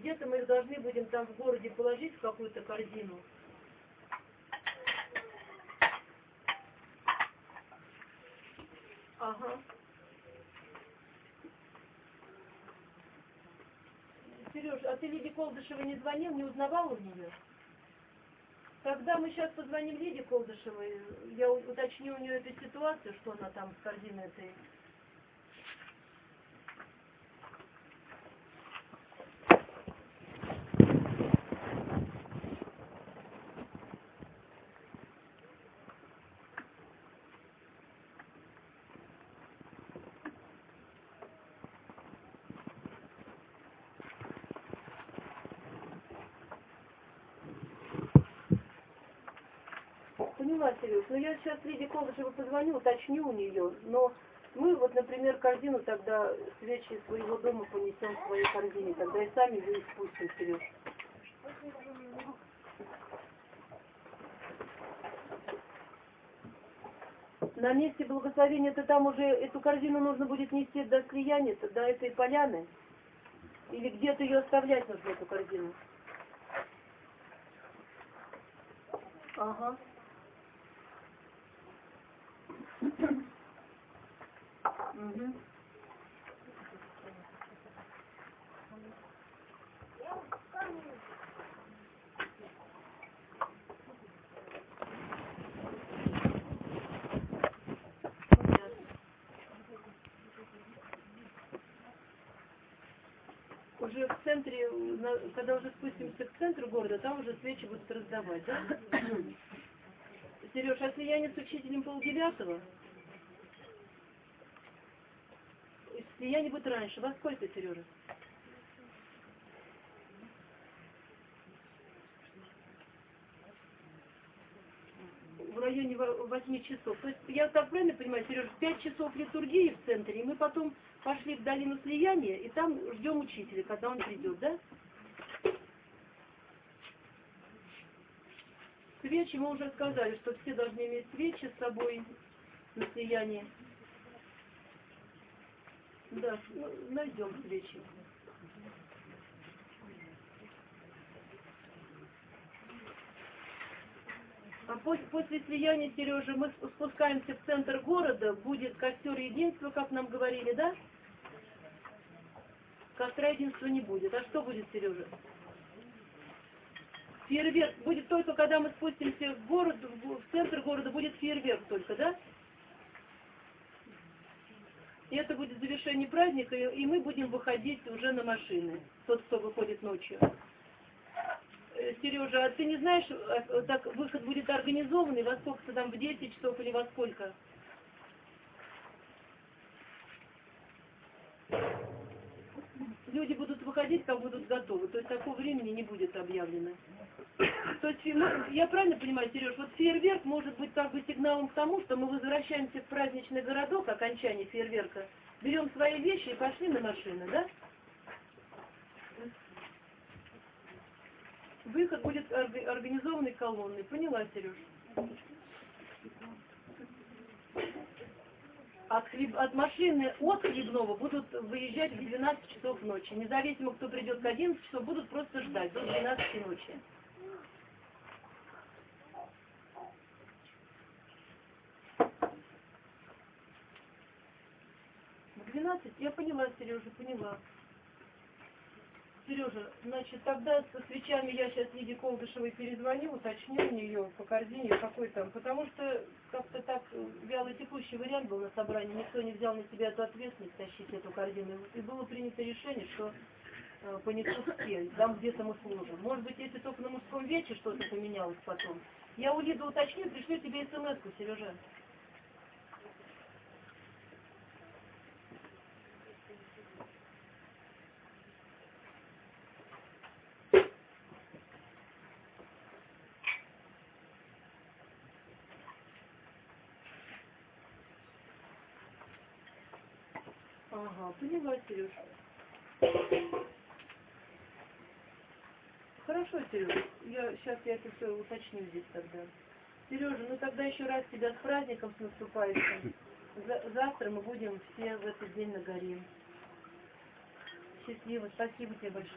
где-то мы их должны будем там в городе положить в какую-то корзину. Ага. Сереж, а ты Лиде Колдышевой не звонил, не узнавал у нее? Когда мы сейчас позвоним Лиде Колдышевой, я уточню у нее эту ситуацию, что она там с корзиной этой Поняла, Сереж. Ну я сейчас Лиде Колдышевой позвоню, уточню у нее. Но мы вот, например, корзину тогда свечи своего дома понесем в своей корзине. Тогда и сами ее спустим, Сереж. На месте благословения, то там уже эту корзину нужно будет нести до слияния, до этой поляны. Или где-то ее оставлять нужно, эту корзину. Ага. Мгм. Уже в центре, когда уже спустимся к центру города, там уже свечи будут раздавать, да? Сереж, а слияние с учителем полдевятого? Слияние будет раньше. Во сколько, Сережа? В районе во- восьми часов. То есть я так правильно понимаю, Сережа, в пять часов литургии в центре, и мы потом пошли в долину слияния, и там ждем учителя, когда он придет, да? Свечи мы уже сказали, что все должны иметь свечи с собой на слияние. Да, ну, найдем свечи. А после, после слияния, Сережа, мы спускаемся в центр города, будет костер единства, как нам говорили, да? Костра единства не будет. А что будет, Сережа? Фейерверк будет только, когда мы спустимся в город, в центр города, будет фейерверк только, да? И это будет завершение праздника, и мы будем выходить уже на машины, тот, кто выходит ночью. Э, Сережа, а ты не знаешь, э, так выход будет организованный, во сколько-то там, в 10 часов или во сколько? Люди будут выходить, как будут готовы, то есть такого времени не будет объявлено. То есть, ну, я правильно понимаю, Сереж, вот фейерверк может быть как бы сигналом к тому, что мы возвращаемся в праздничный городок, окончание фейерверка, берем свои вещи и пошли на машины, да? Выход будет орг- организованной колонной. Поняла, Сереж? От, хлеб- от машины от хлебного будут выезжать в 12 часов ночи. Независимо, кто придет к 11 часов, будут просто ждать до 12 ночи. В 12? Я поняла, Сережа, поняла. Сережа, значит, тогда со свечами я сейчас Лиде Колдышевой перезвоню, уточню у нее по корзине, какой там, потому что как-то так э, вялый текущий вариант был на собрании, никто не взял на себя эту ответственность тащить эту корзину, и было принято решение, что э, понесут все, там где-то мы служим. Может быть, если только на мужском вече что-то поменялось потом. Я у Лиды уточню, пришлю тебе смс-ку, Сережа. Ага, поняла, Сереж. Хорошо, Сереж. Я сейчас я это все уточню здесь тогда. Сережа, ну тогда еще раз тебя с праздником, с наступающим. За- завтра мы будем все в этот день на горе. Счастливо, спасибо тебе большое.